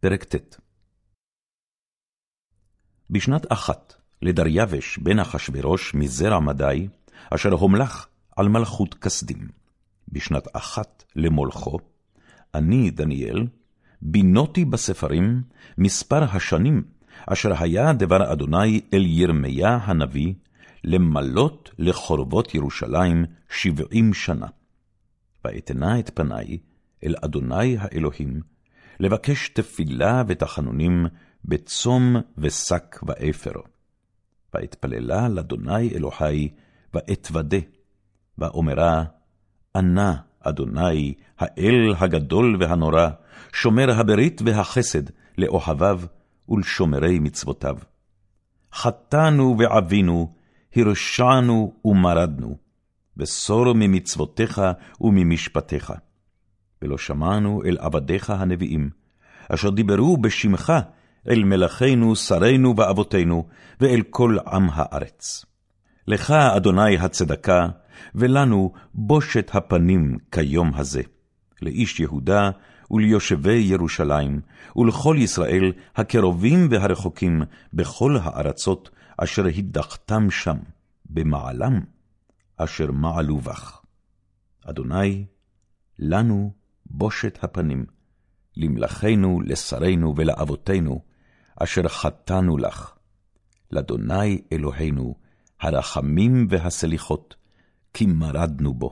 פרק ט. בשנת אחת לדריווש בן אחשורוש מזרע מדי, אשר הומלך על מלכות כסדים. בשנת אחת למולכו, אני, דניאל, בינותי בספרים מספר השנים אשר היה דבר אדוני אל ירמיה הנביא, למלות לחורבות ירושלים שבעים שנה. ואתנה את פניי אל אדוני האלוהים, לבקש תפילה ותחנונים בצום ושק ואפר. ואתפללה לאדוני אלוהי, ואתוודה, ואומרה, ענה אדוני, האל הגדול והנורא, שומר הברית והחסד לאוהביו ולשומרי מצוותיו. חטאנו ועבינו, הרשענו ומרדנו, וסור ממצוותיך וממשפטיך. ולא שמענו אל עבדיך הנביאים, אשר דיברו בשמך אל מלאכינו, שרינו ואבותינו, ואל כל עם הארץ. לך, אדוני הצדקה, ולנו בושת הפנים כיום הזה, לאיש יהודה וליושבי ירושלים, ולכל ישראל הקרובים והרחוקים בכל הארצות אשר הדחתם שם, במעלם, אשר מעלו בך. אדוני, לנו בושת הפנים, למלאכינו, לשרינו ולאבותינו, אשר חטאנו לך. לאדוני אלוהינו, הרחמים והסליחות, כי מרדנו בו,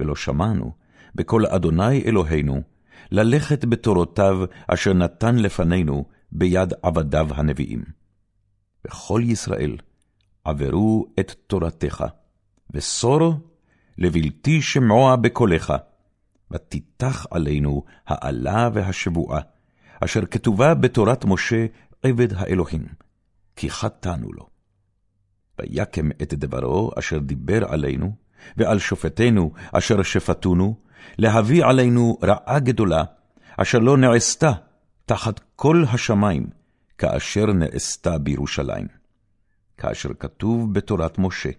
ולא שמענו בקול אדוני אלוהינו, ללכת בתורותיו אשר נתן לפנינו ביד עבדיו הנביאים. וכל ישראל עברו את תורתך, וסור לבלתי שמוע בקולך, ותיתח עלינו האלה והשבועה, אשר כתובה בתורת משה עבד האלוהים, כי חטאנו לו. ויקם את דברו אשר דיבר עלינו, ועל שופטינו אשר שפטונו, להביא עלינו רעה גדולה, אשר לא נעשתה תחת כל השמיים, כאשר נעשתה בירושלים. כאשר כתוב בתורת משה,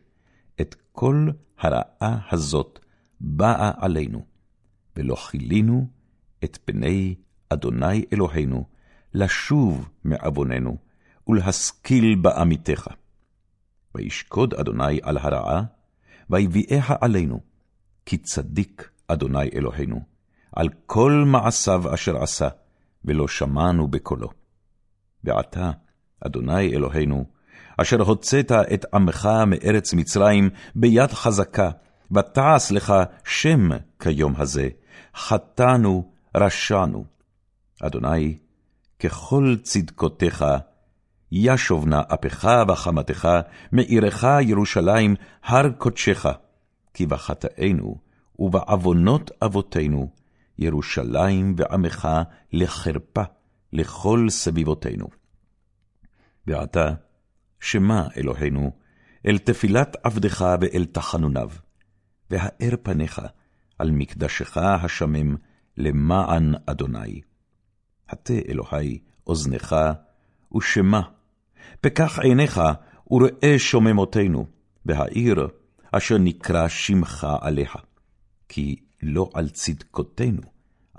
את כל הרעה הזאת באה עלינו, ולא כילינו את פני אדוני אלוהינו, לשוב מעווננו, ולהשכיל בעמיתך. וישקוד אדוני על הרעה, ויביאיה עלינו, כי צדיק אדוני אלוהינו, על כל מעשיו אשר עשה, ולא שמענו בקולו. ועתה, אדוני אלוהינו, אשר הוצאת את עמך מארץ מצרים ביד חזקה, ותעש לך שם כיום הזה, חטאנו, רשענו. אדוני, ככל צדקותיך, ישוב נא אפך וחמתך, מעירך ירושלים, הר קודשך, כי בחטאינו ובעוונות אבותינו, ירושלים ועמך לחרפה לכל סביבותינו. ועתה, שמע אלוהינו, אל תפילת עבדך ואל תחנוניו, והאר פניך על מקדשך השמם למען אדוני. הטה אלוהי אוזנך, ושמע, פקח עיניך, וראה שוממותינו, והעיר אשר נקרא שמך עליה. כי לא על צדקותינו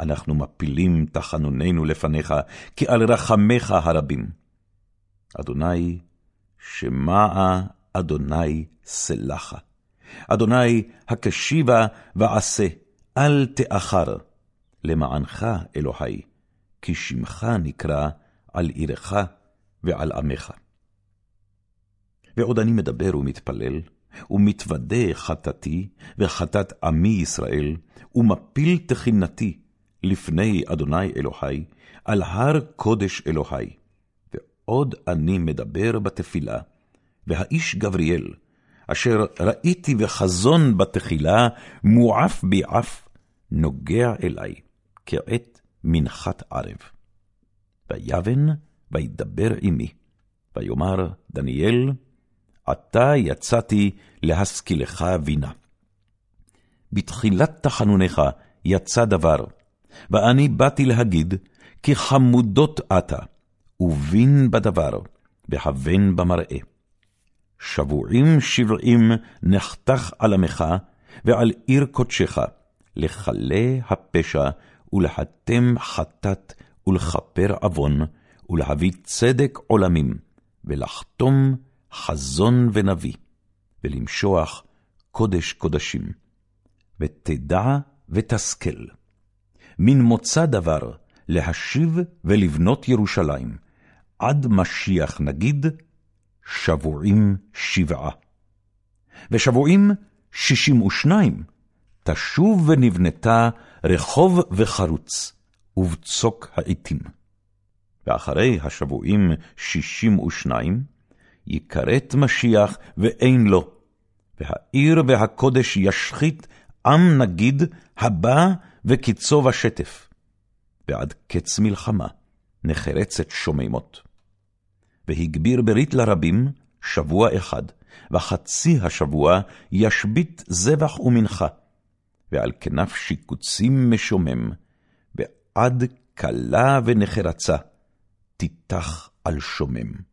אנחנו מפילים תחנוננו לפניך, כי על רחמך הרבים. אדוני, שמעה אדוני סלחה. אדוני, הקשיבה ועשה, אל תאחר. למענך, אלוהי, כי שמך נקרא על עירך ועל עמך. ועוד אני מדבר ומתפלל, ומתוודה חטאתי וחטאת עמי ישראל, ומפיל תחינתי לפני אדוני אלוהי, על הר קודש אלוהי. ועוד אני מדבר בתפילה, והאיש גבריאל, אשר ראיתי וחזון בתחילה, מועף בי עף, נוגע אלי, כעת מנחת ערב. ויבן וידבר עמי, ויאמר דניאל, עתה יצאתי להשכילך בינה. בתחילת תחנוניך יצא דבר, ואני באתי להגיד, כי חמודות אתה, ובין בדבר, והבן במראה. שבועים שבעים נחתך על עמך, ועל עיר קודשך, לכלה הפשע, ולהתם חטאת ולכפר עוון, ולהביא צדק עולמים, ולחתום חזון ונביא, ולמשוח קודש קודשים. ותדע ותשכל. מן מוצא דבר להשיב ולבנות ירושלים, עד משיח נגיד, שבועים שבעה. ושבועים שישים ושניים, תשוב ונבנתה רחוב וחרוץ, ובצוק העתים. ואחרי השבועים שישים ושניים, יכרת משיח ואין לו, והעיר והקודש ישחית עם נגיד הבא וקיצו בשטף, ועד קץ מלחמה נחרצת שוממות. והגביר ברית לרבים שבוע אחד, וחצי השבוע ישבית זבח ומנחה, ועל כנף שיקוצים משומם, ועד כלה ונחרצה, תיתח על שומם.